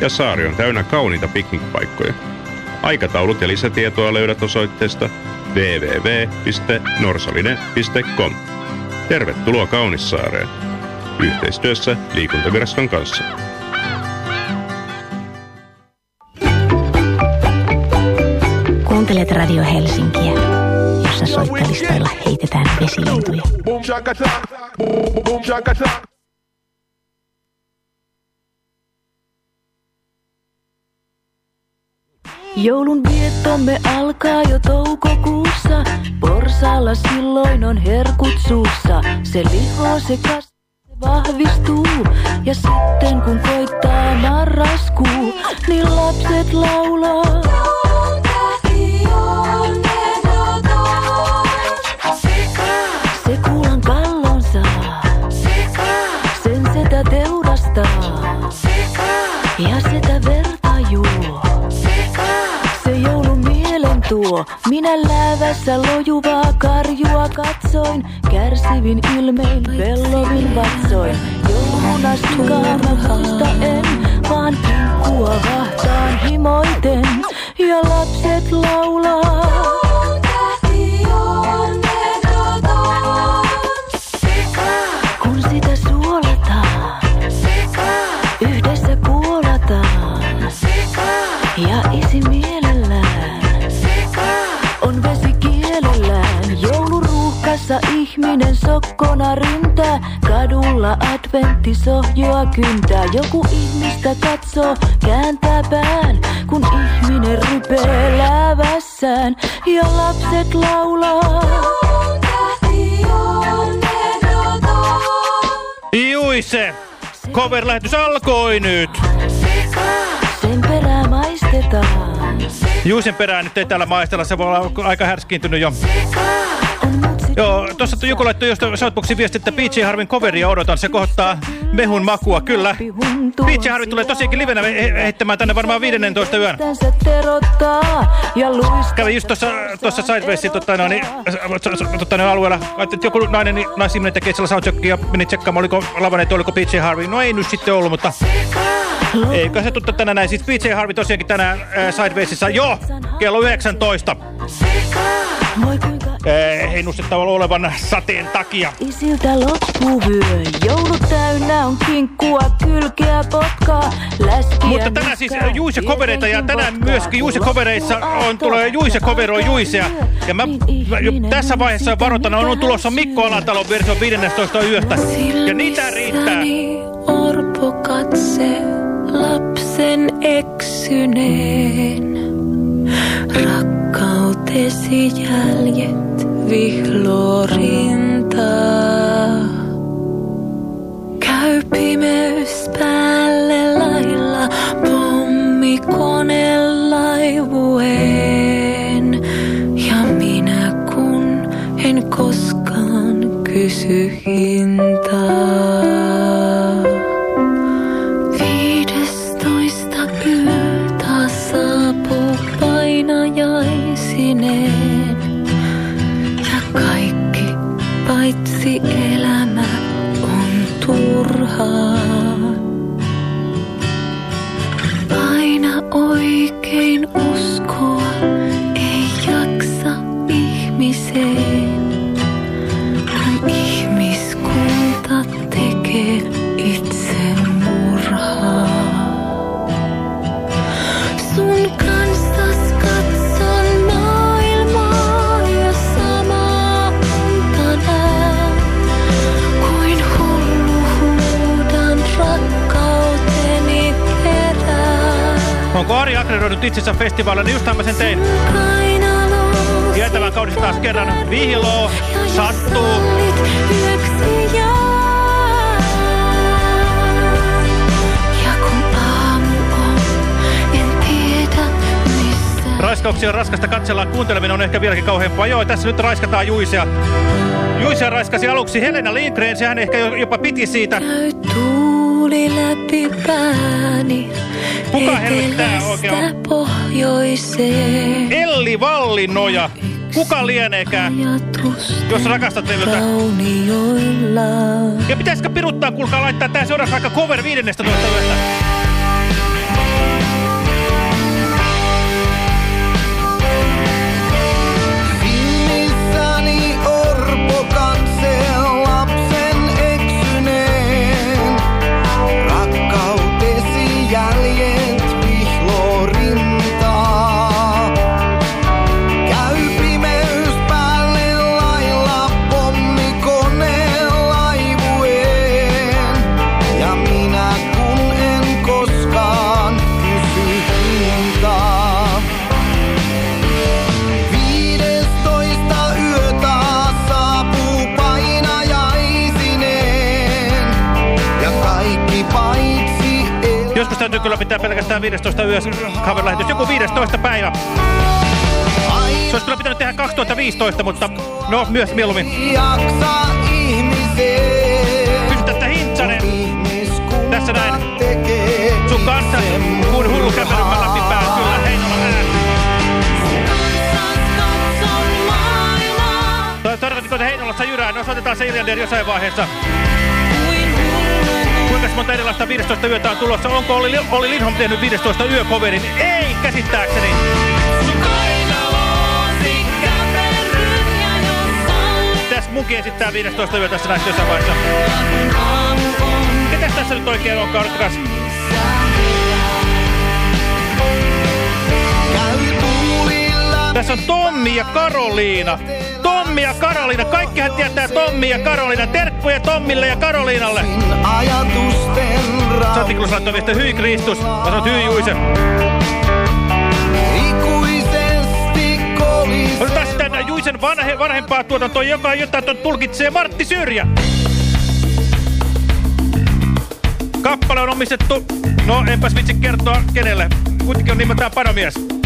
ja saari on täynnä kauniita piknikpaikkoja. Aikataulut ja lisätietoa löydät osoitteesta www.norsaline.com. Tervetuloa Kaunissaareen. Yhteistyössä liikuntaviraston kanssa. Kuuntelet Radio Helsinkiä, jossa soittolistoilla heitetään vesilintuja. Joulun viettomme alkaa jo toukokuussa. Porsalla silloin on herkut suussa. Se liho, se kas, vahvistuu. Ja sitten kun koittaa marraskuu, niin lapset laulaa. Se. Ja sitä verta tuo. Minä läävässä lojuvaa karjua katsoin. Kärsivin ilmein pellovin vatsoin. Jouluna sukaa mä vasta en, vaan kinkkua vahtaan himoiten. Ja lapset laulaa. Ihminen sokkona ryntää. Kadulla adventtisohjoa kyntää. Joku ihmistä katsoo, kääntää pään. Kun ihminen rypee läävässään ja lapset laulaa. Juise! Cover-lähetys alkoi nyt! Sen perää maistetaan. Juisen perään nyt ei täällä maistella, se voi olla aika härskiintynyt jo. Mutsi Joo, tuossa joku laittoi just Shoutboxin viesti, että PJ Harvin coveria odotan, se kohtaa mehun makua, kyllä. PJ Harvin tulee tosiaankin livenä he heittämään tänne varmaan 15 yön. Kävin just tuossa tuossa Sidewaysin tota, no, niin, tota, no, alueella, että joku nainen, niin, naisihminen tekee siellä soundcheckia ja meni tsekkaamaan, oliko lavaneet, oliko PJ Harvey. No ei nyt sitten ollut, mutta eikä se tuttu tänään näin. Siis PJ Harvey tosiaankin tänään äh, Sidewaysissa jo kello 19. Moi kuinka Olevan sateen takia. isiltä loppuu vyö. Joulu täynnä on kinkkua, kylkeä, potkaa, läskiä. Mutta tänään siis. Juise kovereita ja tänään myöskin Juise kovereissa on tulee Juise coveroi Juisea. Ja mä, Niin mä tässä vaiheessa varoitan, on tulossa Mikko. Alatalon versio 15 yöstä. Ja niitä riittää. Orpo katse lapsen eksyneen. Rakkautesi jäljet vihlorintaa. Käy pimeys päälle lailla, pommikone laivueen. Ja minä kun en koskaan kysy hintaa. Turhaa. Akkreditoinut itsensä festivaalilla, niin justhan mä sen tein. Vietävän kaudessa taas kerran vihiloo, sattuu. Raiskauksia on raskasta katsella, kuunteleminen on ehkä vieläkin kauheampaa. Joo, tässä nyt raiskataan Juisea. Juisea raiskasi aluksi Helena Lindgren, sehän ehkä jo- jopa piti siitä. Tuuli läpi pääni. Kuka helvetti tää oikein pohjoiseen. Elli Vallinoja. Kuka lieneekään, jos rakastat raunioilla. Ja pitäisikö piruttaa, kuulkaa, laittaa tää seuraavaksi vaikka cover 15 yöstä? Nyt kyllä pitää pelkästään 15 yö cover-lähetys. Joku 15 päivä. Se olisi kyllä pitänyt tehdä 2015, mutta no myös mieluummin. Jaksa ihmiseen. Pystytä hintsanen tässä näin. Sun kanssa, kun hullu kävelymä läpi pää, kyllä Heinola ääni. Tarkoitiko, että Heinolassa jyrää? No soitetaan se Irlander jossain vaiheessa. Monta erilaista 15 yötä on tulossa? Onko Olli, Olli Lindholm tehnyt 15 yökoverin? Ei, käsittääkseni. Tässä munkin esittää 15 yötä tässä näissä jossain vaiheessa. Ketäs tässä nyt oikein onkaan? Odottakas. Tässä on Tommi ja Karoliina. Tommi ja Karoliina. Kaikkihan tietää Tommi ja Karoliina. Terkkuja Tommille ja Karoliinalle. Kyllä laittaa viestiä hyi Kristus. Mä sanoin hyi Juise. Otetaan sitten Juisen vanhe, vanhempaa tuotantoa, joka jotain tulkitsee Martti Syrjä. Kappale on omistettu, no enpäs vitsi kertoa kenelle. Kuitenkin on nimeltään Panomies.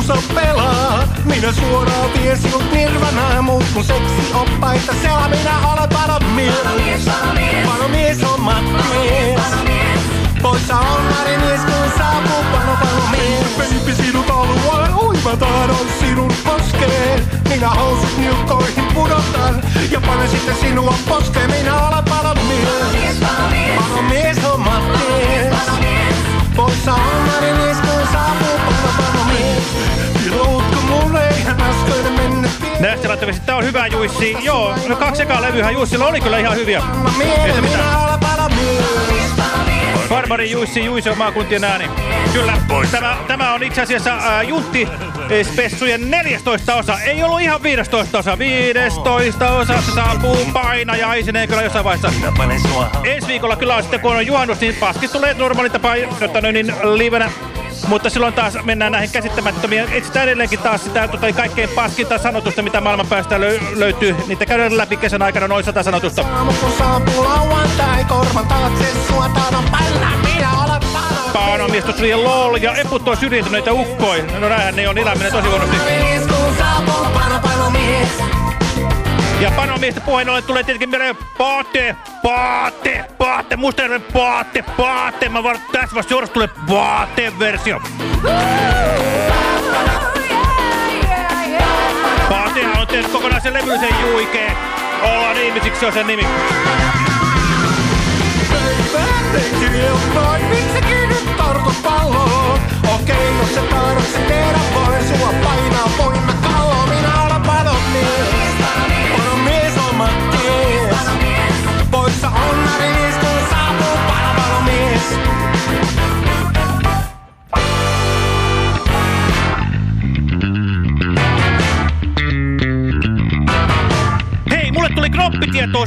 Musa pelaa. Minä suoraan vien sinut nirvanaan, muut kun seksi oppaita selaa. Minä olen panomies, panomies on matties. Poissa on marimies, kun saapuu pano panomies. Baby, sinut haluan uima tahdon sinun poskeen. Minä housut niukkoihin pudotan ja panen sitten sinua poskeen. Minä olen panomies, panomies on matties. Poissa on marimies, kun saapuu pano mulle laittavasti, tää on hyvä Juissi. Joo, no kaksi ekaa levyhän Juissilla oli kyllä ihan hyviä. Ei se. Farmari Juissi, on maakuntien ääni. Kyllä, tämä, tämä on itse asiassa ää, Juntti Spessujen 14 osa. Ei ollut ihan 15 osa. 15 osa saapuu painajaisineen kyllä jossain vaiheessa. Ensi viikolla kyllä on sitten, kun on juhannus, niin paskit tulee normaali tapa, jotta niin livenä. Mutta silloin taas mennään näihin käsittämättömiin. Etsitään edelleenkin taas sitä tota, kaikkein paskinta sanotusta, mitä maailman päästä lö löytyy. Niitä käydään läpi kesän aikana noin sata sanotusta. Tuossa liian lol ja eput on syrjintyneitä ukkoi. No näinhän ne on eläminen tosi huonosti. Panomies. Ja panomiestä puheen ollen tulee tietenkin mieleen Paate, Paate, Paate, Mustajärven Paate, Paate. Mä vaan tässä vasta seuraavaksi tulee Paate-versio. Paatehan on tehnyt kokonaisen levyllisen juikeen. Ollaan ihmisiksi, se on sen nimi. Nyt tartut palloon? Sä tahdot sen tehdä,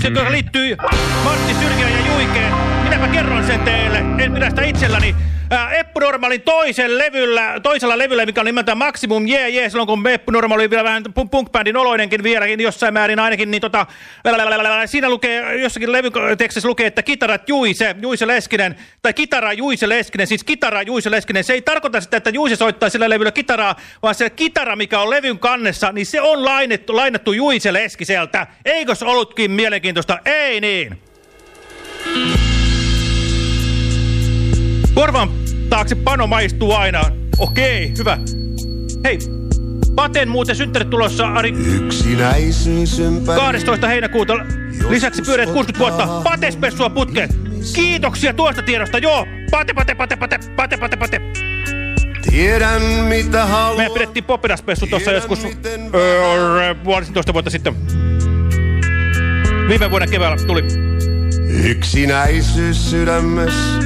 joka liittyy Martti Syrjään ja Juikeen. Minäpä kerron sen teille, en minä sitä itselläni. Normalin toisen levyllä, toisella levyllä, mikä on nimeltään Maximum Jee yeah, Jee, silloin kun Eppu Normal oli vielä vähän punk-bändin oloinenkin vieläkin jossain määrin ainakin, niin tota, siinä lukee, jossakin levytekstissä lukee, että kitarat Juise, Juise Leskinen, tai kitara Juise Leskinen, siis kitara Juise Leskinen, se ei tarkoita sitä, että Juise soittaa sillä levyllä kitaraa, vaan se kitara, mikä on levyn kannessa, niin se on lainattu, lainattu Juise Leskiseltä. Eikös ollutkin mielenkiintoista? Ei niin. Korvan taakse pano maistuu aina. Okei, hyvä. Hei, Paten muuten synttärit tulossa, Ari, Yksinäisyys ympäri 12. heinäkuuta. Lisäksi pyöreät 60 vuotta. Patespessua putkeen. Kiitoksia tuosta tiedosta. Joo, pate, pate, pate, pate, pate, pate, pate. Tiedän mitä haluan. Mehän pidettiin Poppinaspessu tuossa joskus öö, puolisentoista vuotta sitten. Viime vuoden keväällä tuli. Yksinäisyys sydämessä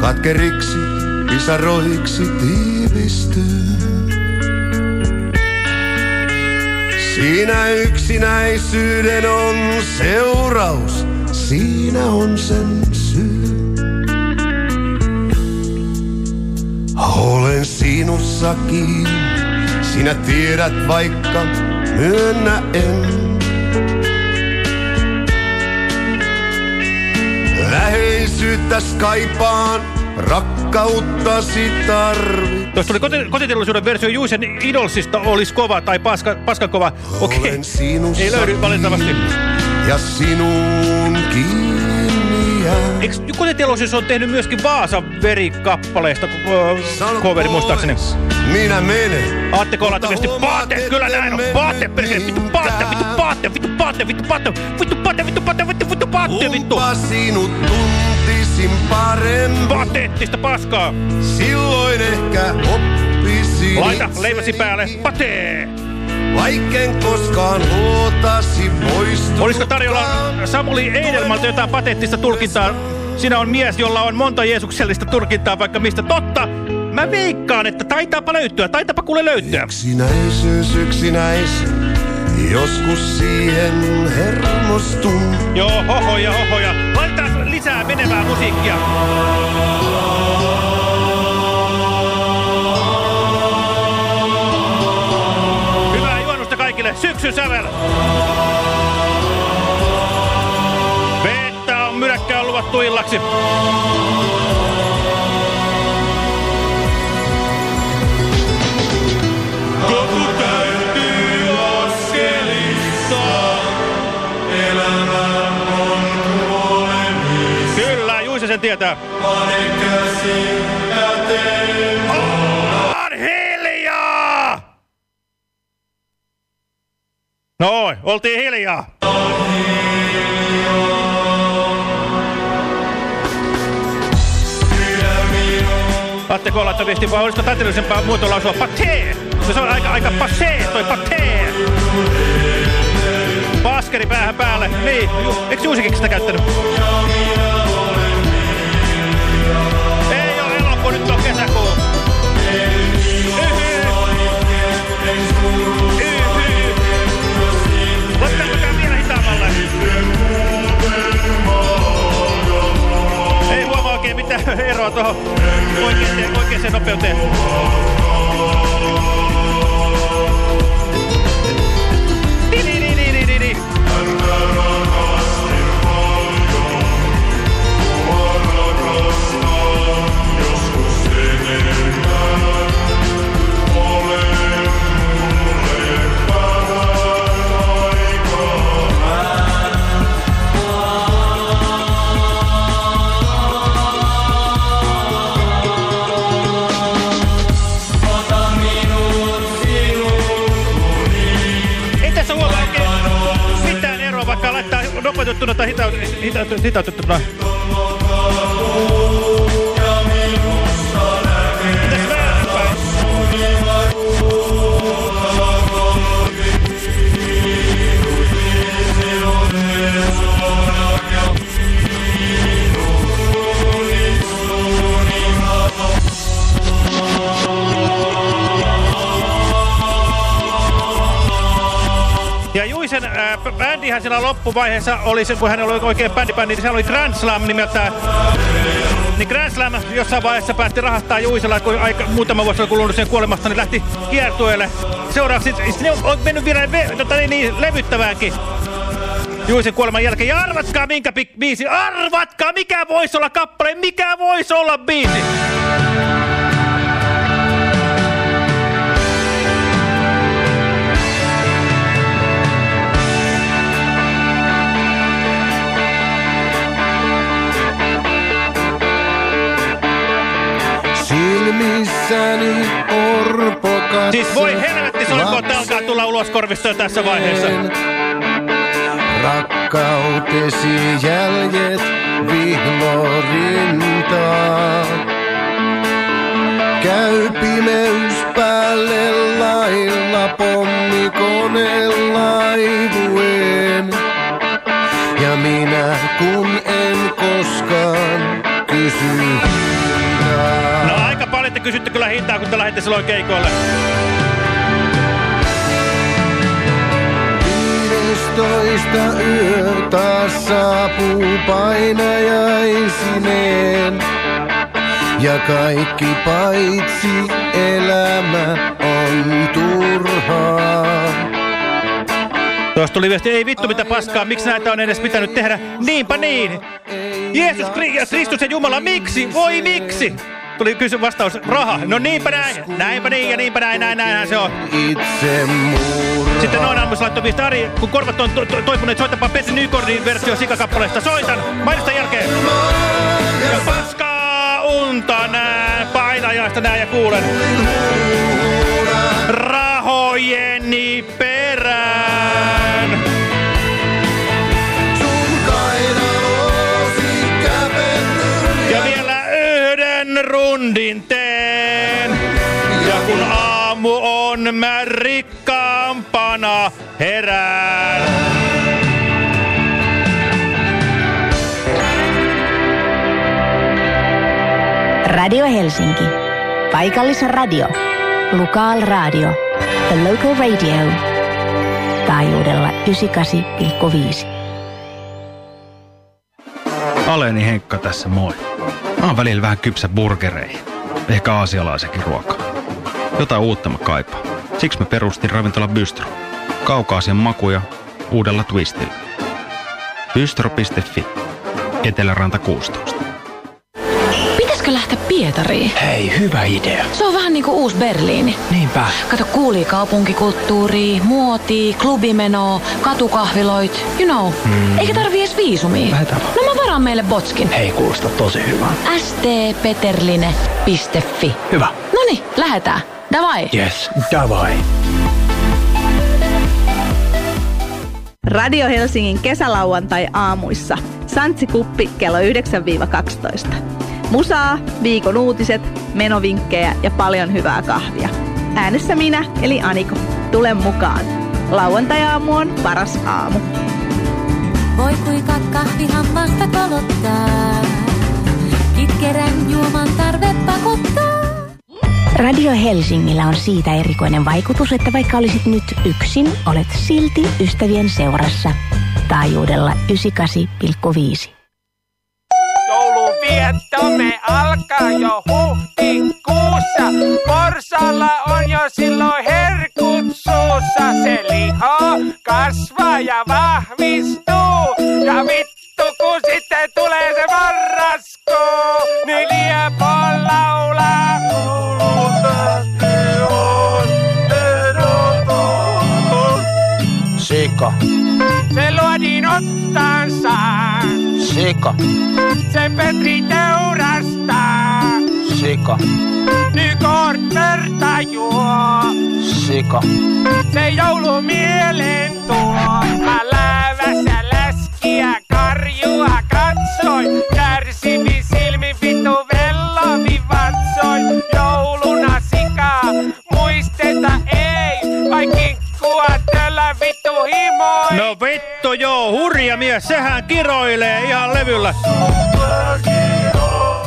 katkeriksi pisaroiksi tiivistyy. Siinä yksinäisyyden on seuraus, siinä on sen syy. Olen sinussakin, sinä tiedät vaikka myönnä en. Läheisyyttä kaipaan, rakkauttasi tarvit. Tuossa tuli koti, kotiteollisuuden versio Juisen Idolsista olisi kova tai paska, paskan kova. Okei, sinussa ei löydy valitettavasti. ja sinun kiinni. Eikö kotiteollisuus on tehnyt myöskin Vaasan verikappaleesta Sano coveri muistaakseni? Minä menen. Aatteko olla tietysti Mutta paate, kyllä näin on, paate, perkele, vittu paate, vittu paate, vittu paate, vittu paate, vittu paate, vittu paate, vittu vittu paate, vittu. Kumpa sinut tuntisin paremmin. Pateettista paskaa. Silloin ehkä oppisin Laita leiväsi päälle, patee. Vaikken koskaan luotasi poistu. Olisiko tarjolla Samuli Eidelmalta jotain pateettista tulkintaa? Sinä on mies, jolla on monta jeesuksellista tulkintaa vaikka mistä. Totta, mä veikkaan, että taitaapa löytyä, taitaapa kuule löytyä. Yksinäisyys, yksinäisyys. Joskus siihen hermostun. Joo, hohoja, hohoja. Laitetaan lisää menevää musiikkia. Hyvää juonnusta kaikille. Syksyn sävel. Vettä on myräkkää luvattu illaksi. Sen tietää. Ollaan hiljaa! Noin, oltiin hiljaa. Ajatteko olla, että viesti vai olisiko taiteellisempaa muotoa lausua patee? Se on aika, aika pasee toi patee. Paskeri päähän päälle. Niin, eikö Juusikin sitä käyttänyt? Vielä hitaammalle? Ei huomaa eroa tuohon oikeaan nopeuteen. Nopeutettuna tai hitau- hitau- hitautettuna. Mitäs bändihän siinä loppuvaiheessa oli se, kun hänellä oli oikein bändibändi, niin se oli Grand Slam nimeltään. Niin Grand Slam jossain vaiheessa päätti rahastaa Juisella, kun aika, muutama vuosi oli kulunut sen kuolemasta, niin lähti kiertueelle. Seuraavaksi siis ne on, on mennyt vielä ve, tota, niin, niin, levyttäväänkin. Juisen kuoleman jälkeen. Ja arvatkaa minkä bi biisi. Arvatkaa mikä voisi olla kappale. Mikä voisi olla biisi. Silmissäni orpo katse. Siis voi helvetti, soiko, että alkaa tulla ulos korvista tässä vaiheessa. Rakkautesi jäljet vihlorintaa. Käy pimeys päälle lailla pommikone laivuen. Ja minä kun en koskaan kysy kysytte kyllä hintaa, kun te lähdette silloin keikoille. yksitoista yö taas saapuu painajaisineen. Ja kaikki paitsi elämä on turhaa. Tuossa tuli viesti, ei vittu mitä paskaa, miksi näitä on edes pitänyt tehdä? Niinpä niin! Jeesus Kri Kristus ja Jumala, miksi? Voi miksi? Tuli kysy vastaus, raha. No niinpä näin, näinpä niin ja niinpä näin, näin, näinhän se on. Itse. Sitten noin aamussa laittoi viesti, Ari, kun korvat on to to toipuneet, soitapa Petri Nykordin versio sikakappaleesta. Soitan, mainosta jälkeen. Ja paskaa unta näen, painajaista näen ja kuulen. Rahojeni perään. Rundin teen. Ja kun aamu on, mä rikkaampana herään. Radio Helsinki. Paikallisradio. Lokal radio. The local radio. Taajuudella 98,5. Aleni Henkka tässä moi. Mä oon välillä vähän kypsä burgereihin. Ehkä aasialaisenkin ruokaa. Jotain uutta mä kaipaan. Siksi mä perustin ravintola Bystro. Kaukaasian makuja uudella twistillä. Bystro.fi. Eteläranta 16. Pietariin? Hei, hyvä idea. Se on vähän niinku uusi Berliini. Niinpä. Kato, kuulii kaupunkikulttuuria, muotia, klubimenoa, katukahviloit, you know. Mm. Eikä tarvii edes viisumia. Lähetään. No mä varaan meille botskin. Hei, kuulostaa tosi hyvää. stpeterline.fi Hyvä. Noni, lähetään. Davai. Yes, davai. Radio Helsingin kesälauantai aamuissa. Santsi Kuppi kello 9-12. Musaa, viikon uutiset, menovinkkejä ja paljon hyvää kahvia. Äänessä minä, eli Aniko. Tule mukaan. Lauantai-aamu on paras aamu. Voi kuinka kahvi hammasta kolottaa. Kitkerän juoman tarve pakottaa. Radio Helsingillä on siitä erikoinen vaikutus, että vaikka olisit nyt yksin, olet silti ystävien seurassa. Taajuudella 98,5. Jouluviettomme alkaa jo huhtikuussa. Porsalla on jo silloin herkut suussa. Se liho kasvaa ja vahvistuu. Ja vittu kun sitten tulee se marraskuu, niin liepo laulaa. Sika, Se luodin ottansa. sika, sika, Nykort verta juo. sika. Se joulumielen tuo. Mä läävässä läskiä karjua katsoin. Kärsivi silmi vittu vellavi vatsoin. Jouluna sikaa muisteta ei. Vai kinkkua tällä vittu himoin. No vittu joo, hurja mies, sehän kiroilee ihan levyllä.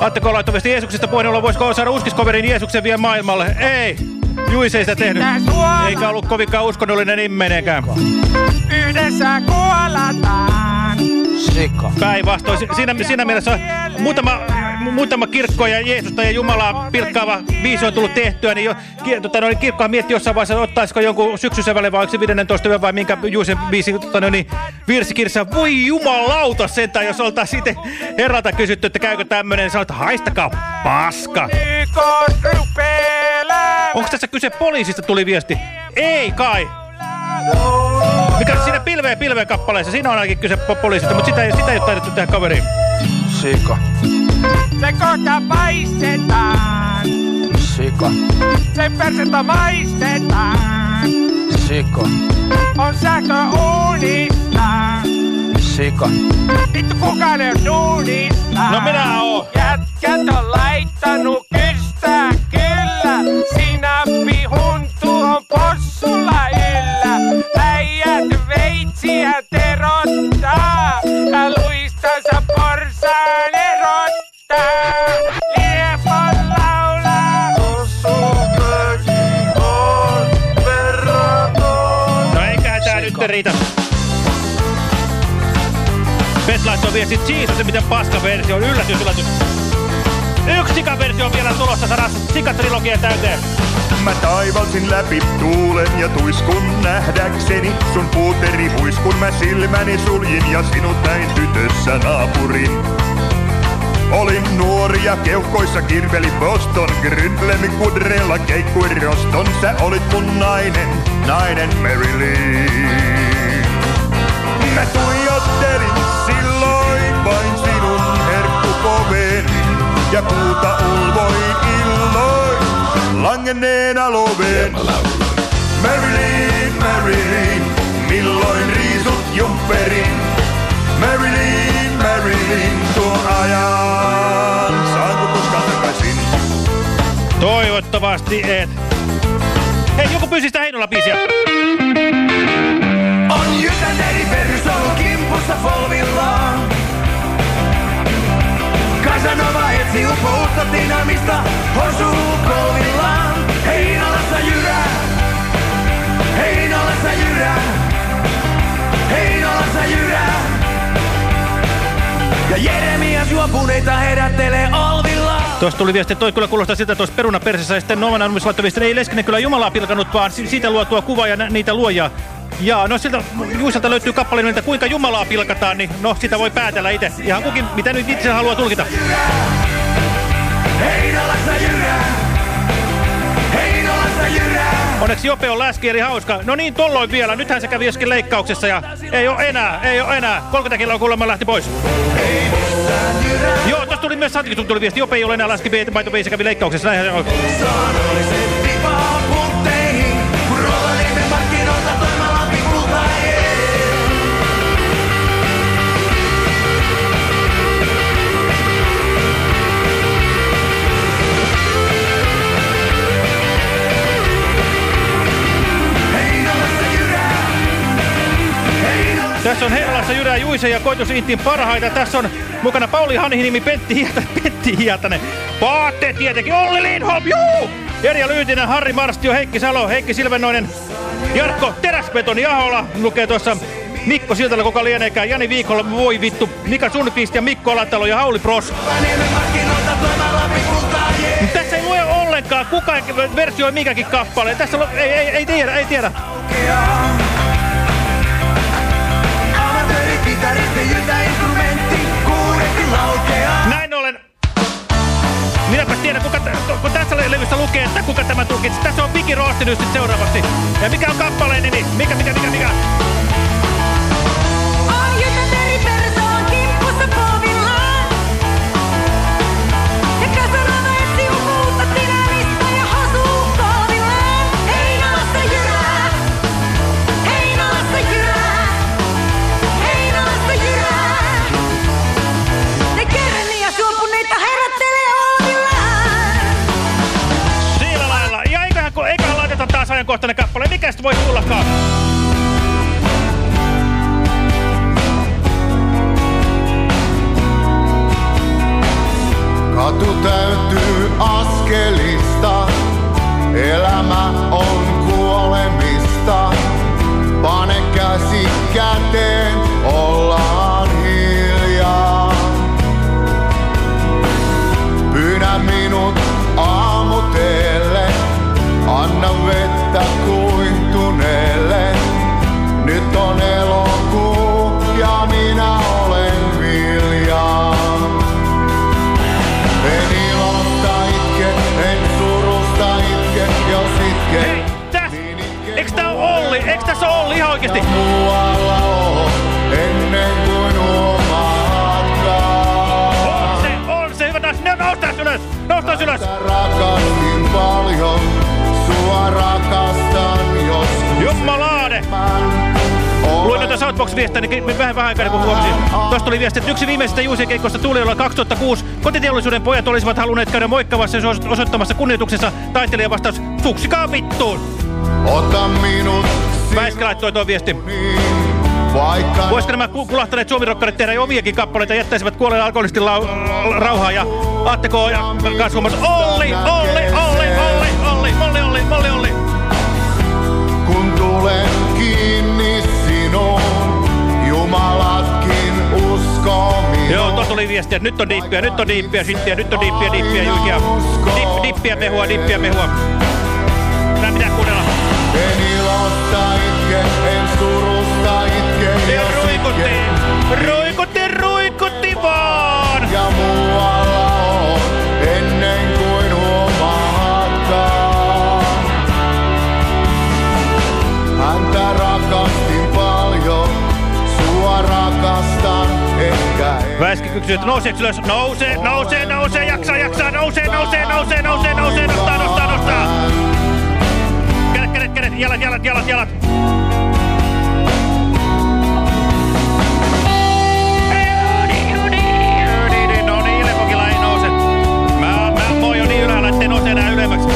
Aatteko laittomasti Jeesuksesta puheenjohtaja, voisiko saada uskiskoverin Jeesuksen vie maailmalle? Ei, Juis ei sitä tehnyt. Eikä ollut kovinkaan uskonnollinen ihminenkään. yhdessä kuolataan. Päinvastoin. Si- Siinä, siinä mielessä muutama, muutama kirkko ja Jeesusta ja Jumalaa pilkkaava biisi on tullut tehtyä, niin jo, tota, no, kirkkoa mietti jossain vaiheessa, ottaisiko jonkun syksysävälle vai oliko se 15 yö vai minkä Juisen biisi tota, no, niin, virsikirjassa. Voi jumalauta sentään, jos oltaisiin sitten herralta kysytty, että käykö tämmöinen, niin sanoit, että haistakaa paska. Onko tässä kyse poliisista tuli viesti? Ei kai. Mikä siinä pilveä pilveä kappaleessa, siinä on ainakin kyse po- poliisista, mutta sitä, sitä ei ole taidettu tehdä kaveriin. Sika, Se kohta paistetaan. sika, Se persettä maistetaan. sika, On sähkö uunista. sika. Vittu kukaan ei oo duunista. No minä oon. Jätkät on laittanut Laittoi viestit, Jesus, miten paska versio. Yllätys, yllätys. Yksi sikaversio on vielä tulossa sadas sikatrilogia täyteen. Mä taivalsin läpi tuulen ja tuiskun nähdäkseni sun puuteri huiskun mä silmäni suljin ja sinut näin tytössä naapurin. Olin nuori ja keuhkoissa kirveli Boston, Grynlemi kudrella keikkui roston. Sä olit mun nainen, nainen Marilyn. Mä tuijottelin silloin ja kuuta ulvoin illoin langenneena loven. Marilyn, Marilyn, milloin riisut jumperin? Marilyn, Marilyn, tuon ajan saanko koskaan takaisin? Toivottavasti et. Hei, joku pyysi sitä Heinola-biisiä. On jytän eri persoon kimpussa polvillaan. Casanova etsi upouutta dynamista, hosuu kolvillaan. Heinolassa jyrää, Heinolassa jyrää, Heinolassa jyrää. Ja Jeremias juopuneita herättelee olvillaan. Tuossa tuli viesti, että toi kyllä kuulostaa siltä, että tuossa peruna persessä ja sitten Novan Annumis laittoi ei Leskinen kyllä Jumalaa pilkanut, vaan si- siitä luotua kuvaa ja niitä luojaa. Ja no siltä Juisalta löytyy kappale nimeltä Kuinka Jumalaa pilkataan, niin no sitä voi päätellä itse. Ihan kukin, mitä nyt itse haluaa tulkita. Heinolassa jyrää, Heinolassa jyrää. Onneksi Jope on läski eli hauska. No niin, tolloin vielä. Nythän se kävi joskin leikkauksessa ja ei ole enää, ei ole enää. 30 kiloa kuulemma lähti pois. Joo, tossa tuli myös Santiksun tuli viesti. Jope ei ole enää läski, maito se kävi leikkauksessa. Näinhän se on. Tässä on Heinolassa Jyrää Juise ja Koitus Intin parhaita. Tässä on mukana Pauli Hanhihinimi, Pentti Hietanen, Pentti Hietanen. Paatte tietenkin, Olli Lindholm, juu! Erja Lyytinen, Harri Marstio, Heikki Salo, Heikki Silvennoinen, Jarkko Teräsbetoni Ahola lukee tuossa Mikko Siltala, kuka lieneekään, Jani Viikolla, voi vittu, Mika Sundqvist ja Mikko Alatalo ja Hauli Pros. Tässä ei lue ollenkaan, kuka versioi mikäkin kappale. Tässä ei, ei, ei tiedä, ei tiedä. Tiedän, kuka, kun tässä levyssä lukee, että kuka tämä tulkitsi. Tässä on Viki Roosti nyt seuraavasti. Ja mikä on kappaleen nimi? Mikä, mikä, mikä, mikä? Viesti, että yksi viimeisistä Juusien keikosta Tuuliolla 2006. Kotiteollisuuden pojat olisivat halunneet käydä moikkavassa ja osoittamassa kunnioituksessa taiteilijan vastaus, suksikaa vittuun. Ota minut Väiskä laittoi tuon viesti. vaikka Voisiko nämä ku- kulahtaneet suomirokkarit tehdä jo omiakin kappaleita jättäisivät kuolleen alkoholistin rauhaa ja Aatteko ja kasvumassa Olli, Olli, Olli, Olli, Olli, Olli, Olli, Olli, Olli. Tuli viestiä, nyt on diippiä, nyt on diippiä, shittiä, nyt on diippiä, diippiä, julkia. Dip, dippiä mehua, dippiä mehua. Nää pitää kuunnella. En ilosta itke, en surusta itke, Ja ruikutti, ruikutti, ruikutti vaan. Ja muualla Väiski kysyy, että nouseeko ylös? Nousee, nousee, nousee, jaksaa, jaksaa, nousee, nousee, nousee, nousee, nousee, nostaa, nostaa, nostaa. Kädet, kädet, kädet, jalat, jalat, jalat, jalat. No niin, lepokilla ei nouse. Mä, mä oon jo niin ylhäällä, ettei nouse enää ylemmäksi.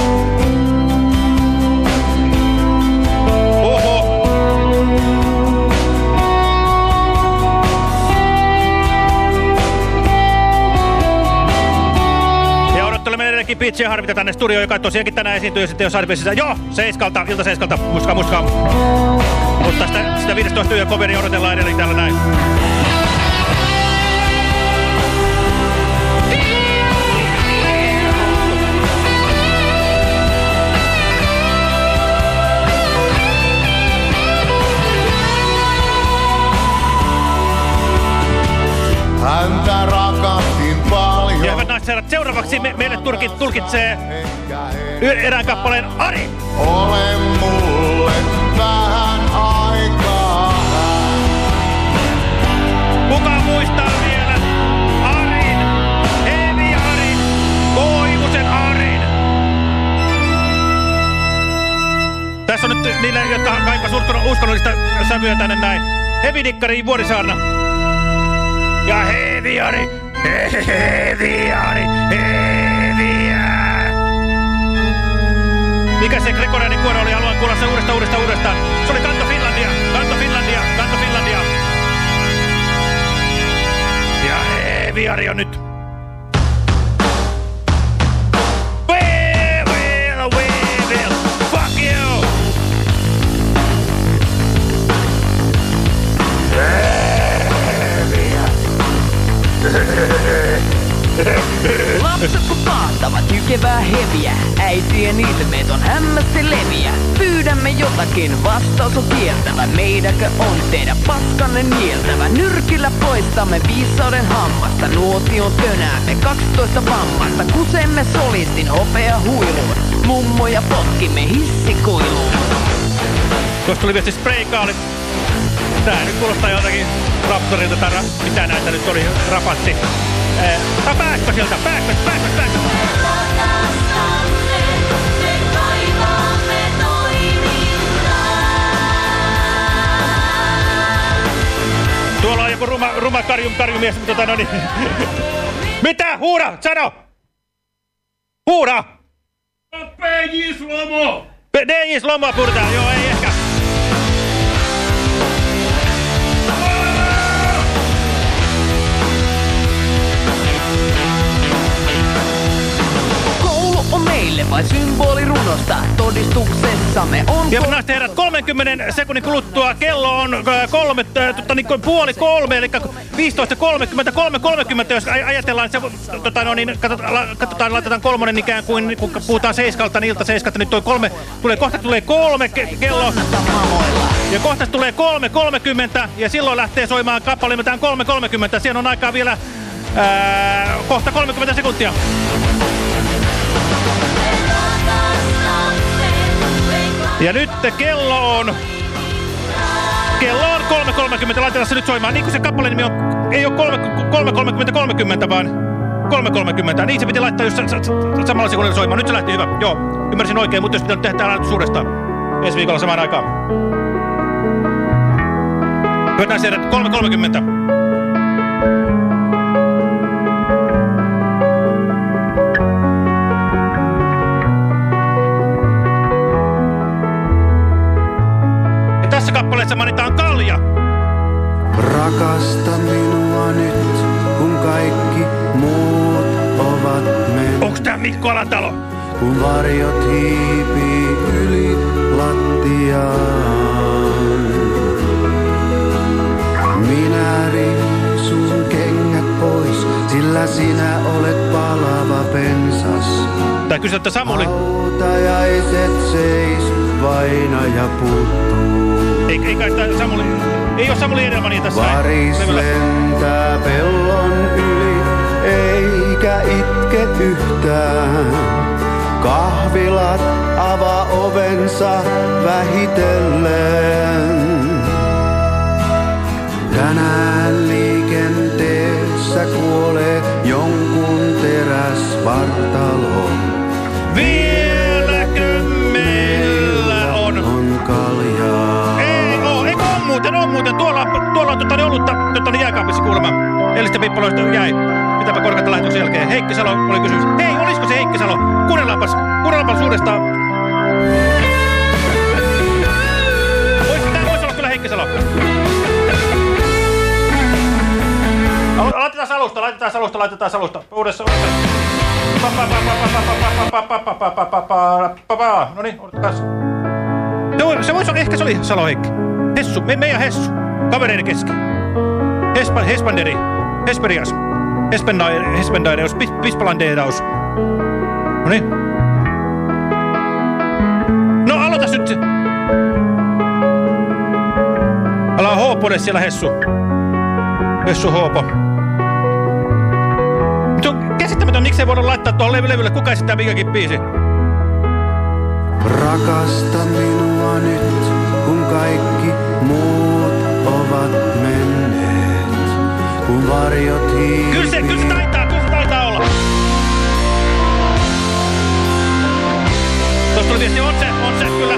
Edelleenkin Pitchiä harvita tänne studioon, joka tosiaankin tänään esiintyy sitten jo Sadipesissä. Joo, seiskalta, ilta seiskalta, muskaa, muskaa. Mutta sitä, sitä 15 yön coveria odotellaan edelleen täällä näin. Hyvät herrat, seuraavaksi me, meille tulkit, tulkitsee erään kappaleen Ari. ole mulle vähän aikaa. Kuka muistaa vielä Arin, Hevi Arin, Koivusen Arin? Tässä on nyt niille, jotka kaipas uskonno- uskonnollista sävyä tänne näin. Hevi Dikkari, Vuorisaarna. Ja Hevi Ari, Hevi Ari, Heviä. Mikä se Gregorenin kuoro oli? Haluan kuulla se uudestaan, uudestaan, uudestaan. Se oli Kanto Finlandia, Kanto Finlandia, Kanto Finlandia. Ja Eviari on nyt. Lapset kun pahtavat jykevää heviä, äitien ilmeet on hämmästi leviä. Pyydämme jotakin, vastaus on kieltävä. Meidäkö on teidän paskanne nieltävä? Nyrkillä poistamme viisauden hammasta, nuotion tönäämme 12 vammasta. Kusemme solistin hopea huiluun, mummoja potkimme hissikuiluun. Tuossa tuli viesti spraykaalit. Tää nyt kuulostaa jotakin Raptorilta mitä näitä nyt oli, rapatti. Eh, tää pääkkö pääkkö, pääkkö. Tuolla on joku ruma, ruma karjum, karjumies, mutta tota no niin. Mitä? Huura! Sano! Huura! PJ Slomo! DJ Slomoa purtaa, joo ei meille vain symboli runosta, todistuksessamme on... Ja naiset herrat, 30 sekunnin kuluttua kello on äh, kolme, äh, tota, niin kuin puoli kolme, eli 15.30, 3.30, jos aj ajatellaan, että se, tota, no, niin, katsotaan, katsotaan, laitetaan kolmonen ikään kuin, kun puhutaan seiskalta, niin ilta seiskalta, nyt toi kolme, tulee, kohta tulee kolme ke kello, ja kohta tulee 3.30, ja silloin lähtee soimaan kappale nimeltään 3.30, siinä on aikaa vielä ää, kohta 30 sekuntia. Ja nyt kello on... Kello on 3.30. Laitetaan se nyt soimaan. Niin kuin se kappaleen nimi on... Ei ole 3.30-30, vaan 3.30. Niin se piti laittaa just samalla sekunnilla soimaan. Nyt se lähti hyvä. Joo, ymmärsin oikein, mutta jos pitää tehdä täällä suurestaan. Ensi viikolla samaan aikaan. Hyvät naiset ja herrat, 3.30. rakasta minua nyt, kun kaikki muut ovat mennyt. Onks tää Mikko Alatalo? Kun varjot hiipii yli lattiaan. Minä sun kengät pois, sillä sinä olet palava pensas. Tai kysy, että Samuli. Hautajaiset seis, vaina ja puuttuu. Ei, ei kai Samuli... Ei ole Samuli Edelmania tässä. Varis lentää pellon yli, eikä itke yhtään. Kahvilat avaa ovensa vähitellen. mutta nyt oli jääkaapissa kuulemma. Elistä pippaloista jäi. Mitäpä korkata lähetyksen jälkeen. Heikki Salo oli kysymys. Hei, olisiko se Heikki Salo? Kuunnellaanpas, kuunnellaanpas uudestaan. Vois, tää voisi olla kyllä Heikki Salo. Laitetaan salusta, laitetaan salusta, laitetaan salusta. Uudessa, uudessa. No niin, odotetaan. Se voisi olla, ehkä se oli Salo Heikki. Hessu, me, meidän Hessu, kavereiden kesken. Hespa, Hespanderi. Hesperias. Hespendair, Hespendairaus, Pis- Pispalandeeraus. No niin. No aloitas nyt. se. Älä hoopone siellä Hessu. Hessu hoopo. Nyt on käsittämätön, miksei voida laittaa tuohon levy levylle. Kuka esittää mikäkin biisi? Rakasta minua nyt, kun kaikki muut ovat menneet. Kun varjot hiipivät. Kyllä se, kyllä se taitaa, kyllä se taitaa olla. Tuosta tuli viesti, on se, on se, kyllä.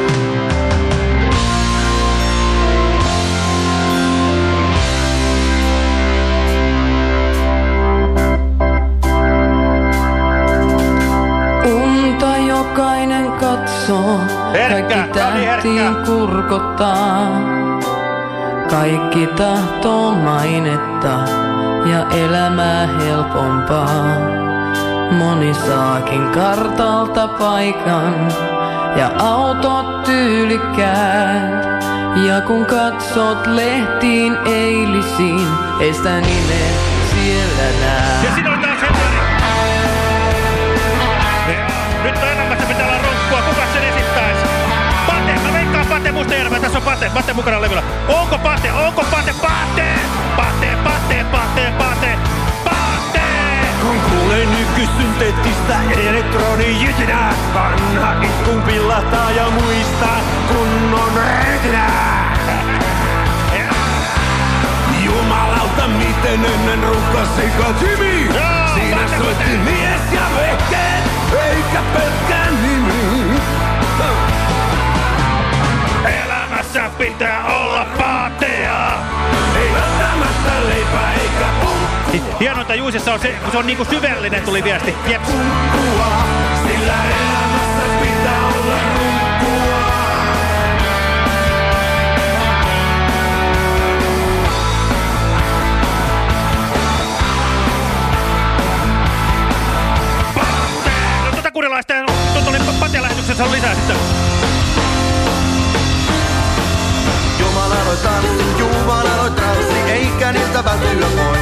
Unta jokainen katsoo, Herkkä, kaikki tähtiin herkkä. kurkottaa. Kaikki tahtoo mainetta ja elämää helpompaa. Moni saakin kartalta paikan ja autot tyylikkäät. Ja kun katsot lehtiin eilisiin, ei sitä nimeä siellä näe. Pate, Pate mukana levyllä. Onko Pate? Onko Pate? Pate! Pate, Pate, Pate, Pate, Pate! Kun kuulen nykysynteettistä elektronijytinää, vanha itkun pillataa ja muistaa kunnon rytinää. Jumalauta, miten ennen rukkasi Jimmy. Siinä soitti mies ja vehkeet, eikä pelkkä nimi. Elämässä pitää olla patea. Ei välttämättä leipää eikä punkua, Hienointa Juisessa on se, kun se on niinku syvällinen, tuli viesti. Jeps. sillä elämässä pitää olla runkkua. No tota sitten, tuota oli Patea lähetyksessä lisää sitten. Jumala loi tanssi, Jumala loi transsi, eikä niiltä välttyä voi.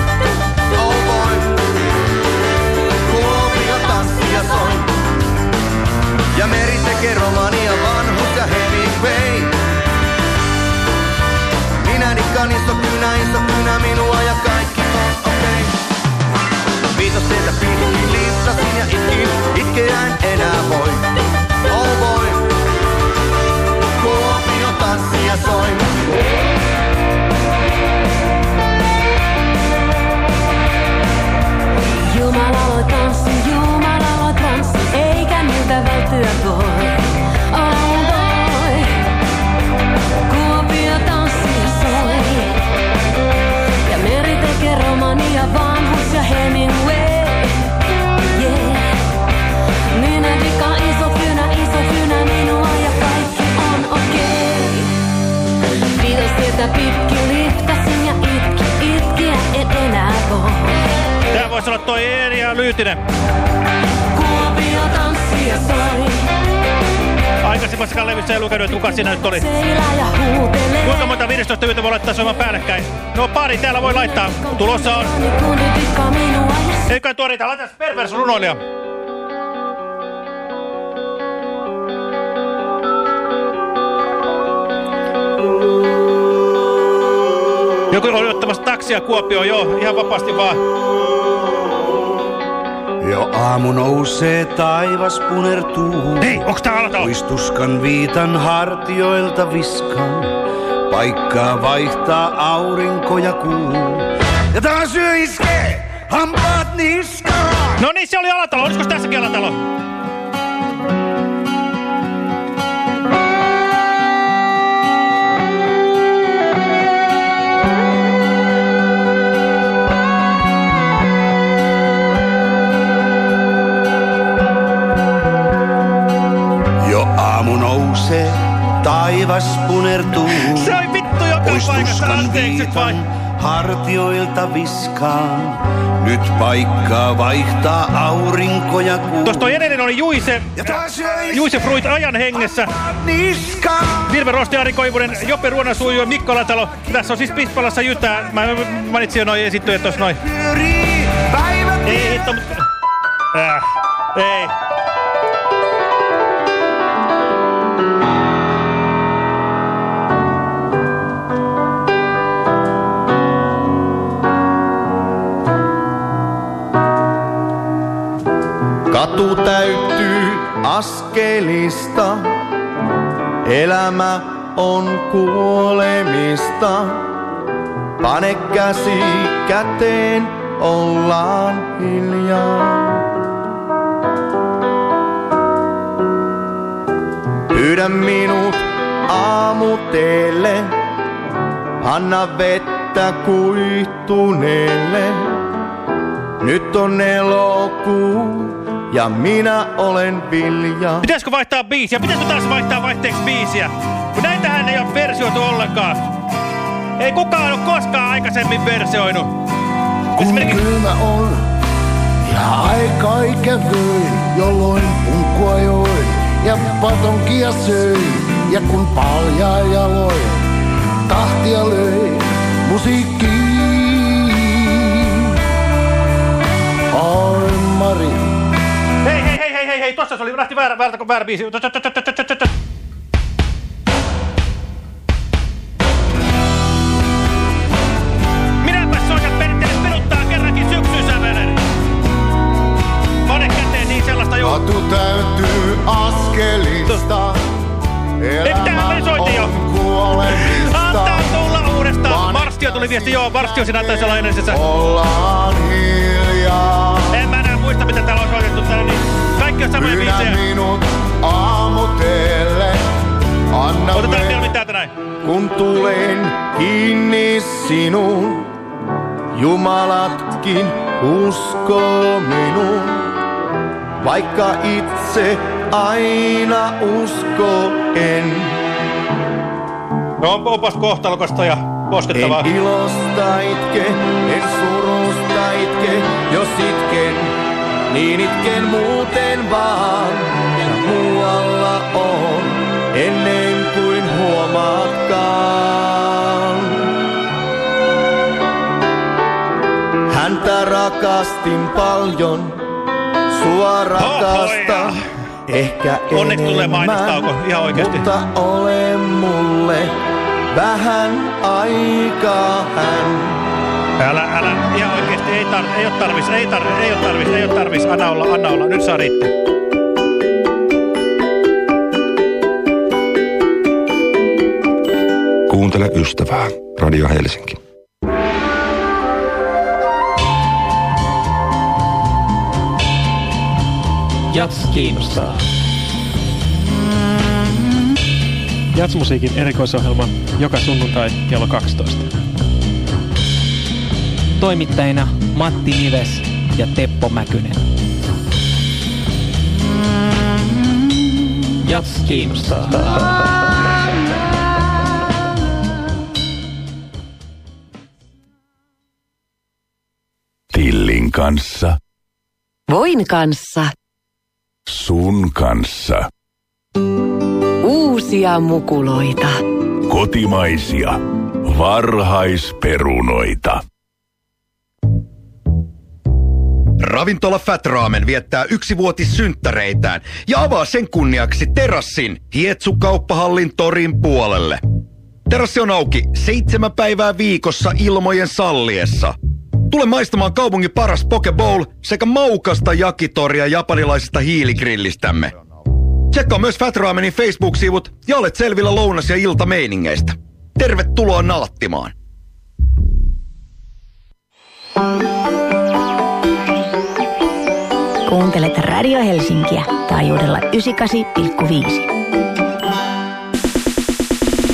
Oh boy. Kuopio tanssia soi. Ja meri tekee romania, vanhus ja Hemingway. Minä nikkaan iso kynä, iso kynä minua ja kaikki on okei. Okay. Viitos teiltä pitkin liittasin ja itkin, kuka siinä nyt oli? Kuinka monta 15 yötä voi laittaa soimaan päällekkäin? No pari täällä voi laittaa. Tulossa on. Eikä tuo riitä, laita pervers runoilija. Joku oli ottamassa taksia Kuopioon, joo, ihan vapaasti vaan. Jo aamu nousee, taivas punertuu. Hei, onks tää alatalo? Muistuskan viitan hartioilta viskaan. Paikkaa vaihtaa aurinko ja kuu. Ja taas yö iskee, hampaat niskaan. No niin, se oli alatalo. Olisiko tässäkin alatalo? Nousee, taivas punertuu. Se oli vittu joka paikassa, anteeksi vai? viitan hartioilta viskaan. Nyt paikkaa vaihtaa aurinko ja kuu. Tuossa toi edellinen oli Juise, Juise Fruit ajan hengessä. Virve Rosti, Ari Koivunen, Jope Ruonasuiju ja Mikko Latalo. Tässä on siis Pispalassa Jytää. Mä mainitsin jo noin esittyjät tuossa noin. Ei hitto, mutta... Äh, ei. Katu täyttyy askelista, elämä on kuolemista. Pane käsi käteen, ollaan hiljaa. Pyydä minut aamuteelle, anna vettä kuihtuneelle. Nyt on elokuu ja minä olen Vilja. Pitäisikö vaihtaa biisiä? Pitäisikö taas vaihtaa vaihteeksi biisiä? Kun näitähän ei ole versioitu ollenkaan. Ei kukaan ole koskaan aikaisemmin versioinut. Kun kylmä on ja aika ikävöin, jolloin punkkua join ja patonkia söin. Ja kun paljaa jaloin, tahtia löi musiikkiin. Oi Mari, Hei, hei, tossa se oli, lähti väärä, väärä, väärä biisi. Niin katu täytyy askelista. Soitin jo? kuolemista. Antaa tulla uudestaan. Marstio tuli viesti, joo, Marstio sinä taisi olla edellisessä. Ollaan hiljaa. En mä enää muista, mitä täällä on soitettu täällä, niin kaikki on samoja Pyydä biisejä. minut aamuteelle. Anna Otetaan vettä, vielä täältä näin. Kun tulen kiinni sinuun, Jumalatkin uskoo minuun. Vaikka itse aina usko en. No on, onpas kohtalokasta ja koskettavaa. En ilosta itke, en surusta itke, jos itken, niin itken muuten vaan. Ja muualla on, ennen kuin huomaatkaan. Häntä rakastin paljon, sua rakastan. Ehkä Onneksi tulee enemmän, mainostauko, ihan oikeesti. Mutta ole mulle vähän aikaa hän. Älä, älä, ihan oikeesti, ei, tar, ei oo tarvis, ei, tar, ei oo tarvis, ei oo tarvis, anna olla, anna olla, nyt saa riittää. Kuuntele ystävää. Radio Helsinki. Jats kiinnostaa. Jatsmusiikin erikoisohjelma joka sunnuntai kello 12. Toimittajina Matti Nives ja Teppo Mäkynen. Jats kiinnostaa. Tillin kanssa, Voin kanssa. sun kanssa. Uusia mukuloita. Kotimaisia, varhaisperunoita. Ravintola Fat Ramen viettää yksivuotissynttäreitään ja avaa sen kunniaksi terassin Hietsu-kauppahallin torin puolelle. Terassi on auki seitsemän päivää viikossa ilmojen salliessa. Tule maistamaan kaupungin paras poke bowl sekä maukasta jakitoria japanilaisesta hiiligrillistämme. Tsekkaa myös Fat Ramenin Facebook-sivut ja olet selvillä lounas- ja iltameiningeistä. Tervetuloa nauttimaan. Kuuntelet Radio Helsinkiä taajuudella 98,5.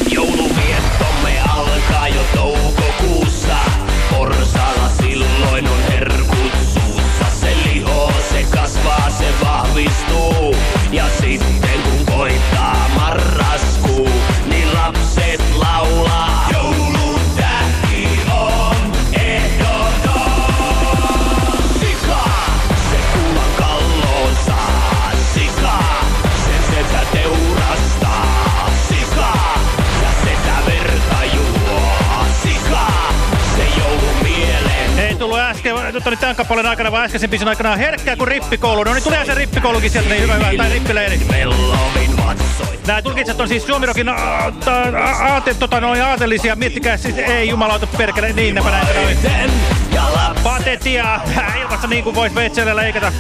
Jouluviettomme alkaa jo toukokuussa. Oli tämän kappaleen aikana, vaan äskeisen biisin aikana herkkää kuin rippikoulu. No niin tulee se rippikoulukin sieltä, niin hyvä, hyvä, tai rippileiri. Nämä tulkitset on siis Suomirokin aate, tota, noin aatelisia, miettikää siis, ei jumalauta perkele, niin näpä näitä noin. Patetia, ilmassa niin kuin vois veitsellä leikata.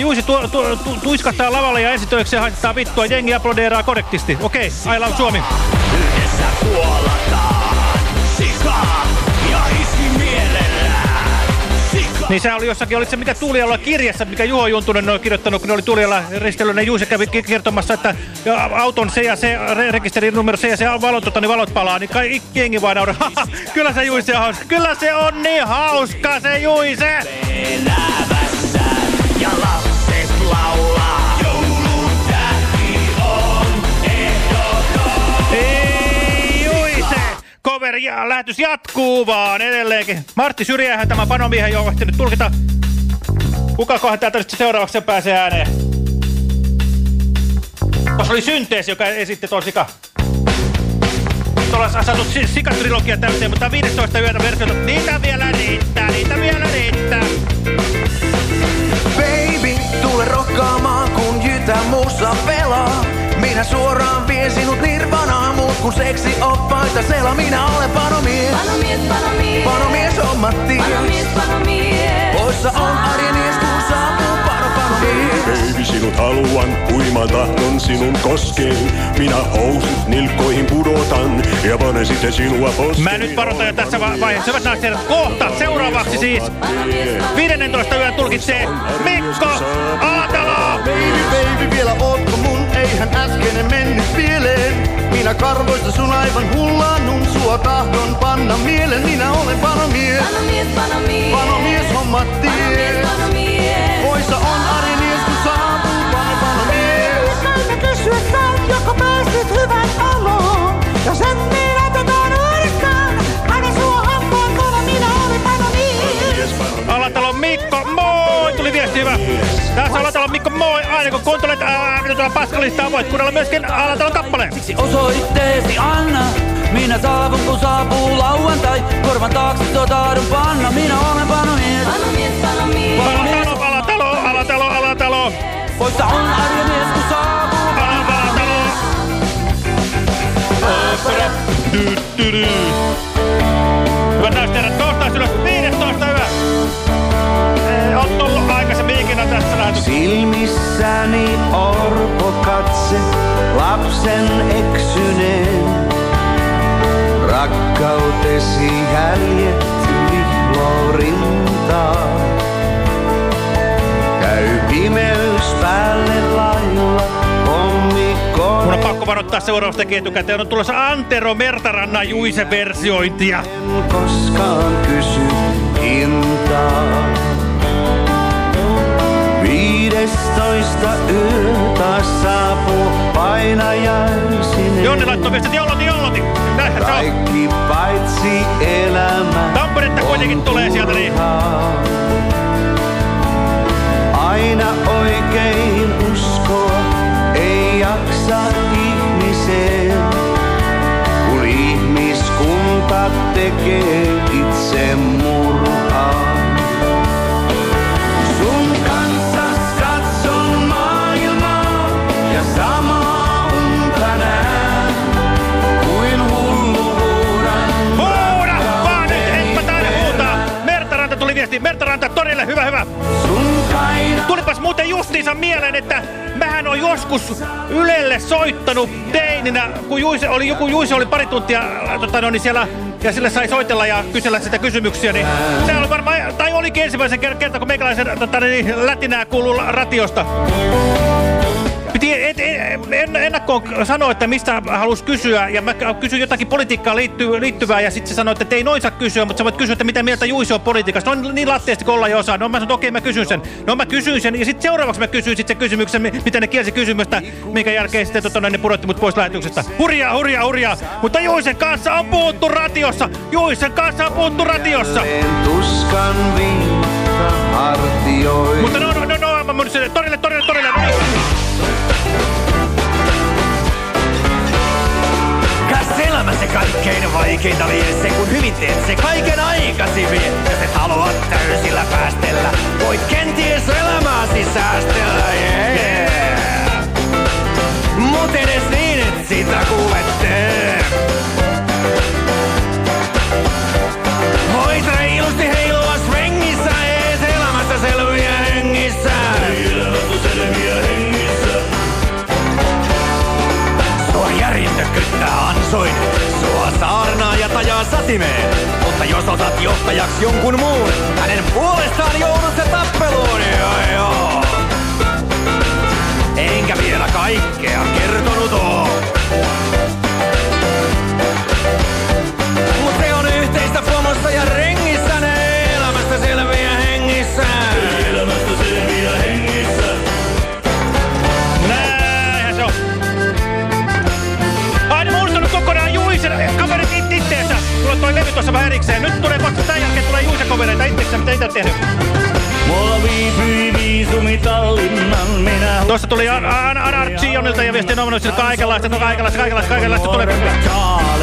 Juisi tu, tu, tu, tuiskahtaa lavalle ja esitöikseen haittaa vittua, jengi aplodeeraa korrektisti. Okei, okay, I love Suomi. Yhdessä kuolataan. Sika, Niin se oli jossakin, oliko se mikä Tuulialla kirjassa, mikä Juho Juntunen on kirjoittanut, kun ne oli Tuulialla risteilyllä, niin Juuse kävi kertomassa, että auton se ja se, re rekisterin numero se ja se valot, tota, niin valot palaa, niin kai jengi vaan nauraa. Haha, Kyllä se Juise on hauska. Kyllä se on niin hauska se Juise. Elävässä ja Cover ja lähetys jatkuu vaan edelleenkin. Martti Syrjähän tämä panomiehen jo ehtinyt tulkita. Kukakohan täältä nyt seuraavaksi pääsee ääneen? Tuossa oli Synteesi, joka esitti tuon sika. Nyt ollaan saatu si sikatrilogia täyteen, mutta 15 yötä versiota. Niitä vielä riittää, niitä vielä riittää. Baby, tule rokkaamaan kun jytä muussa pelaa. Minä suoraan vien sinut nirvanaan, muut kun seksi oppaita sela. Minä olen panomies. Panomies, panomies. Panomies hommattiin. Panomies, panomies. Poissa on arjen mies, kun saapuu pano, panomies. Baby, sinut haluan, huiman tahdon sinun koskeen. Minä housut nilkkoihin pudotan ja panen sitten sinua poskeen. Mä nyt varoitan jo tässä va vaiheessa. Hyvät naiset kohta seuraavaksi siis 15 yön tulkitsee Mikko Aatalo. Baby, baby, vielä ootko mun? Eihän äskeinen mennyt pieleen. Minä karvoista sun aivan hullannun sua tahdon panna mielen. Minä olen panomies. Panomies, panomies. Panomies hommattiin. Panomies, panomies. Poissa on arjen mies, kun saapuu pano, panomies. Saimme kysyä sä, joko pääsit hyvän oloon. Jos et niin otetaan uudestaan. Aina sua hampaan kova, minä olen panomies. Alatalon Mikko, moi! Tuli viesti hyvä. Tässä Alatalon Mikko, moi! Aina kun kuuntelet tuolla paskalistaa, voit kuunnella myöskin Alatalon kappaleen. Osoitteesi anna, minä saavun kun saapuu lauantai. Korvan taakse tuo tahdon panna, minä olen panomies. Panomies, panomies. Alatalo, Alatalo, Alatalo, Alatalo. Poissa on arjen mies kun saapuu. Alatalo. Hyvät naiset herrat, kohtaus ylös lähetyksessä. Silmissäni orpo katse, lapsen eksyneen. Rakkautesi jäljet vihloo rintaa. Käy pimeys päälle lailla. Mun on pakko varoittaa seuraavasta etukäteen. On tulossa Antero Mertarannan Juise-versiointia. koskaan kysy hintaa. Viidestoista yö taas saapuu painajaisinen. Jonni laittoi viestit, jolloti, jolloti. Näinhän se on. Kaikki paitsi elämä Tamperetta kuitenkin tulee sieltä niin. Aina oikein uskoa ei jaksa ihmiseen, kun ihmiskunta tekee mieleen, että mähän on joskus Ylelle soittanut teininä, kun Juise oli, joku Juise oli pari tuntia äh, tota, no, niin siellä ja sille sai soitella ja kysellä sitä kysymyksiä, niin se oli varmaan, tai olikin ensimmäisen ker- kerran, kun meikäläisen tota, niin, lätinää kuuluu ratiosta. Piti et, et, en, ennakkoon sanoa, että mistä halusi kysyä, ja mä kysyin jotakin politiikkaan liittyy, liittyvää, ja sitten se sanoi, että ei noin saa kysyä, mutta sä voit kysyä, että mitä mieltä Juisi on politiikasta. No niin latteesti kuin ollaan jo osaa. No mä sanoin, että okei, mä kysyn sen. No mä kysyin sen, ja sitten seuraavaksi mä kysyin sit sen kysymyksen, mi- miten ne kielsi kysymystä, minkä jälkeen sitten tota, ne pudotti mut pois lähetyksestä. Hurjaa, hurjaa, hurjaa. Mutta Juisen kanssa on puhuttu ratiossa. Juisen kanssa on puhuttu ratiossa. Tuskan hartioin. Mutta no, no, no, no, sinne torille, torille, torille. Kaikkein vaikeinta vie se, kun hyvin teet se kaiken aikasi vie. Jos et halua täysillä päästellä, voit kenties elämääsi säästellä, yeah. Mut edes niin, et sitä kuule tee. Voit reilusti heilua svengissä, ees elämästä selviä hengissä. Elämästä selviä hengissä. Sua järjestökyttää ansoin, sua saarnaa ja tajaa satimeen. Mutta jos otat johtajaksi jonkun muun, hänen puolestaan joudut se tappeluun, joo joo. Enkä vielä kaikkea kertonut oo. Nominusille kaikenlaista, kaikenlaista, kaikenlaista, kaikenlaista tulee.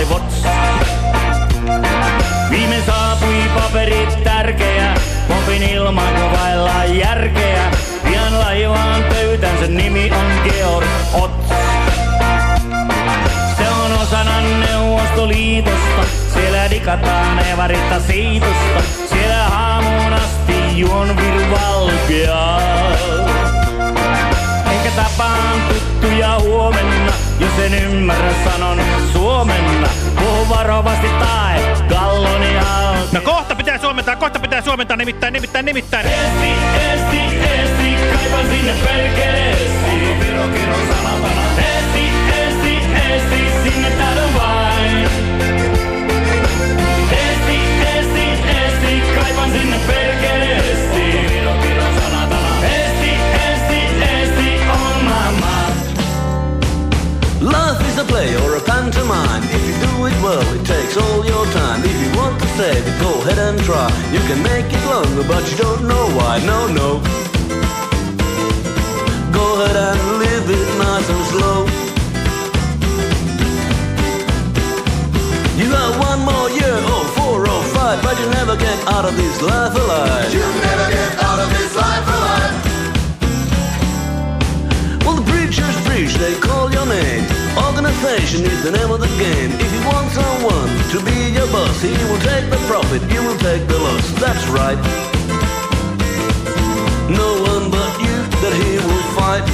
Watts. Viime saapui paperit tärkeä, popin ilman kuvailla järkeä. Pian laivaan pöytänsä nimi on Georg Otts. Se on osana Neuvostoliitosta, siellä dikataan evaritta siitosta. Siellä aamuun asti juon virvalkeaa. Huomenna, jos en ymmärrä sanon suomenna. Puhu varovasti tai galloni. No kohta pitää suomentaa, kohta pitää suomentaa, nimittäin, nimittäin, nimittäin. Esti, esti, esti, kaipan sinne perkeleesti. Virokirjon sanatana. Esti, is a play or a pantomime. If you do it well, it takes all your time. If you want to save it, go ahead and try. You can make it longer, but you don't know why. No, no. Go ahead and live it nice and slow. You got one more year, oh four, oh five, but you never get out of this life alive. You never get Organization is the name of the game. If you want someone to be your boss, he will take the profit, you will take the loss. That's right. No one but you that he will fight.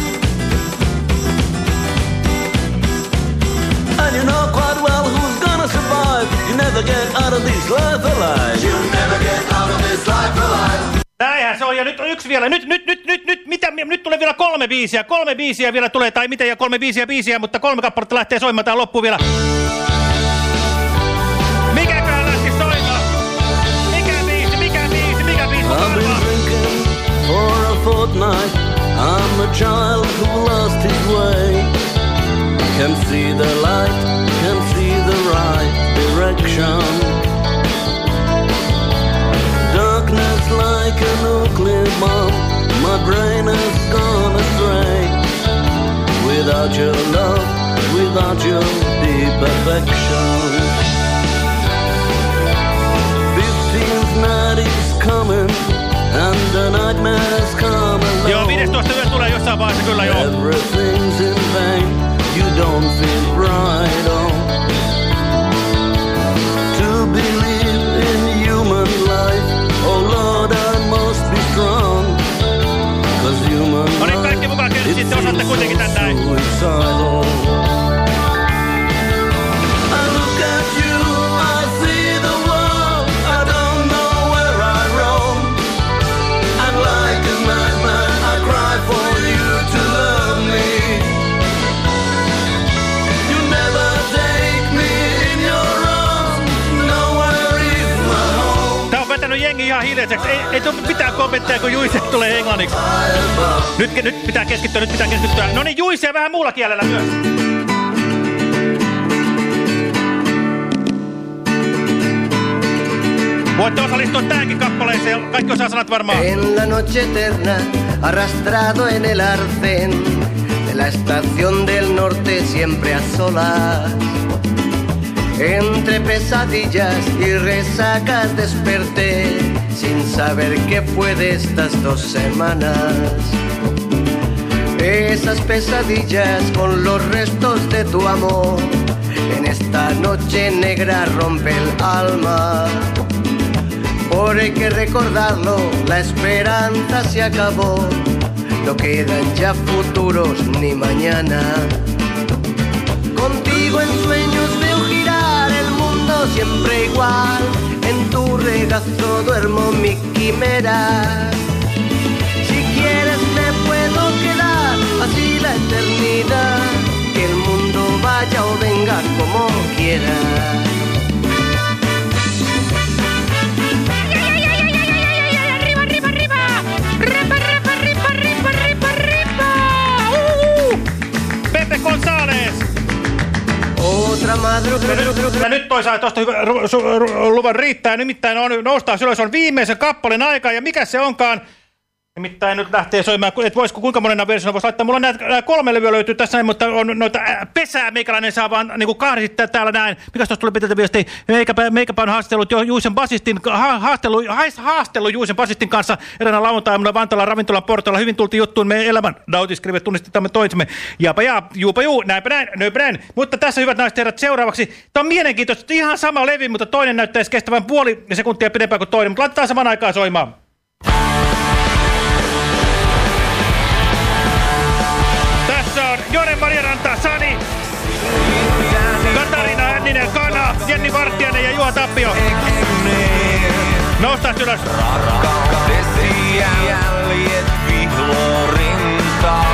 And you know quite well who's gonna survive. You never get out of this life alive. You never get out of this life alive. Näinhän se on, ja nyt on yksi vielä. Nyt, nyt, nyt, nyt, nyt, mitä, nyt tulee vielä kolme biisiä. Kolme biisiä vielä tulee, tai miten, ja kolme biisiä biisiä, mutta kolme kappaletta lähtee soimaan tähän loppuun vielä. Mikäköhän lähti soimaan? Mikä biisi, mikä biisi, mikä biisi? I've been drinking for a fortnight. I'm a child who lost his way. Can see the light, can see the right direction. A nuclear bomb. My brain has gone astray. Without your love, without your deep affection. Fifteenth night is coming, and the nightmares come along. Joo, 15 yö tulee jossain vaiheessa kyllä joo. Everything's in vain. You don't feel bright on. Oh. sitten osatte kuitenkin tätä. Ihan hiljaiseksi. Ei, ei mitään kommentteja, kun Juise tulee englanniksi. Nyt, nyt pitää keskittyä, nyt pitää keskittyä. No niin, Juise vähän muulla kielellä myös. Voitte osallistua tähänkin kappaleeseen. Kaikki osaa sanat varmaan. En la noche eterna, arrastrado en el arcén de la estación del norte, siempre a solas. Entre pesadillas y resacas desperté, sin saber qué fue de estas dos semanas. Esas pesadillas con los restos de tu amor, en esta noche negra rompe el alma. Por hay que recordarlo, la esperanza se acabó. No quedan ya futuros ni mañana. Contigo en sueños veo girar el mundo siempre igual. En tu duermo mi quimera. Si quieres me puedo quedar así la eternidad. Que el mundo vaya o venga como quiera. Ja nyt toisaalta tuosta luvan riittää. Nimittäin on, noustaa ylös on viimeisen kappaleen aika. Ja mikä se onkaan? Nimittäin nyt lähtee soimaan, että voisiko kuinka monena versiona voisi laittaa. Mulla näitä nää kolme levyä löytyy tässä mutta on noita ää, pesää meikäläinen saa vaan niin kahdistaa täällä näin. Mikäs tuosta tuli pitätä viestiä? Meikäpä, meikäpä on haastellut jo Juisen basistin, ha, haastelu, hais, haastelu Juisen basistin kanssa eräänä lauantaina Vantalan ravintolan portailla. Hyvin tultiin juttuun meidän elämän nautiskrivet, tunnistetamme toisemme. Jaapa ja, juupa juu, näinpä näin, nöipä näin. Mutta tässä hyvät naiset herrat seuraavaksi. Tämä on mielenkiintoista, ihan sama levy, mutta toinen näyttäisi kestävän puoli sekuntia pidempään kuin toinen. Mutta laitetaan saman aikaan soimaan. Jone Marjaranta, Sani, Katarina Hänninen, Kana, Jenni Vartiainen ja Juha Tappio. Noustaan ylös. Rakkautesi jäljet vihlorintaan.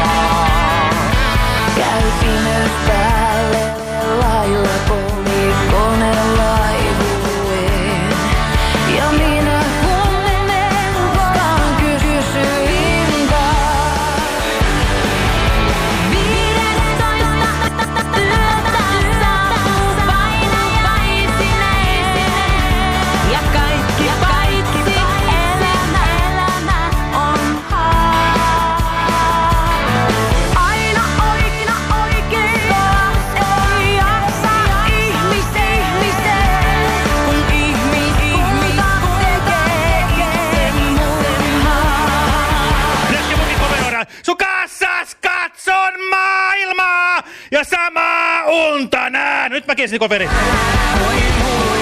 Ja samaa unta näen. Nyt mä kiesin koveri. On yksin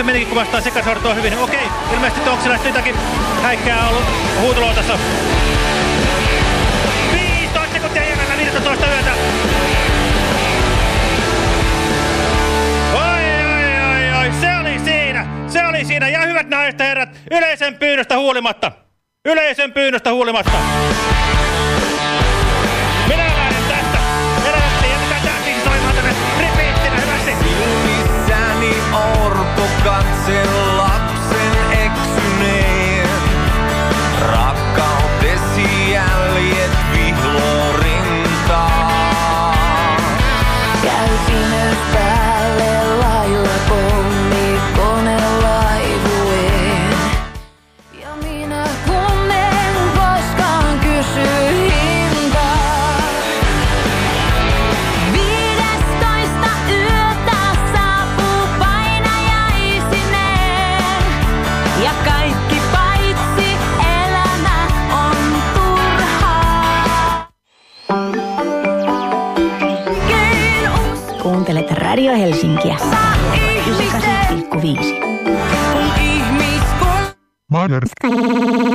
lähetyksen menikin kuvastaa sekasortoa hyvin. Okei, ilmeisesti onko siellä jotakin häikkää ollut huuteloa tässä? 15 sekuntia jäljellä 15 yötä. Oi, oi, oi, oi, se oli siinä, se oli siinä. Ja hyvät naiset herrat, yleisen pyynnöstä huolimatta. Yleisen pyynnöstä huolimatta.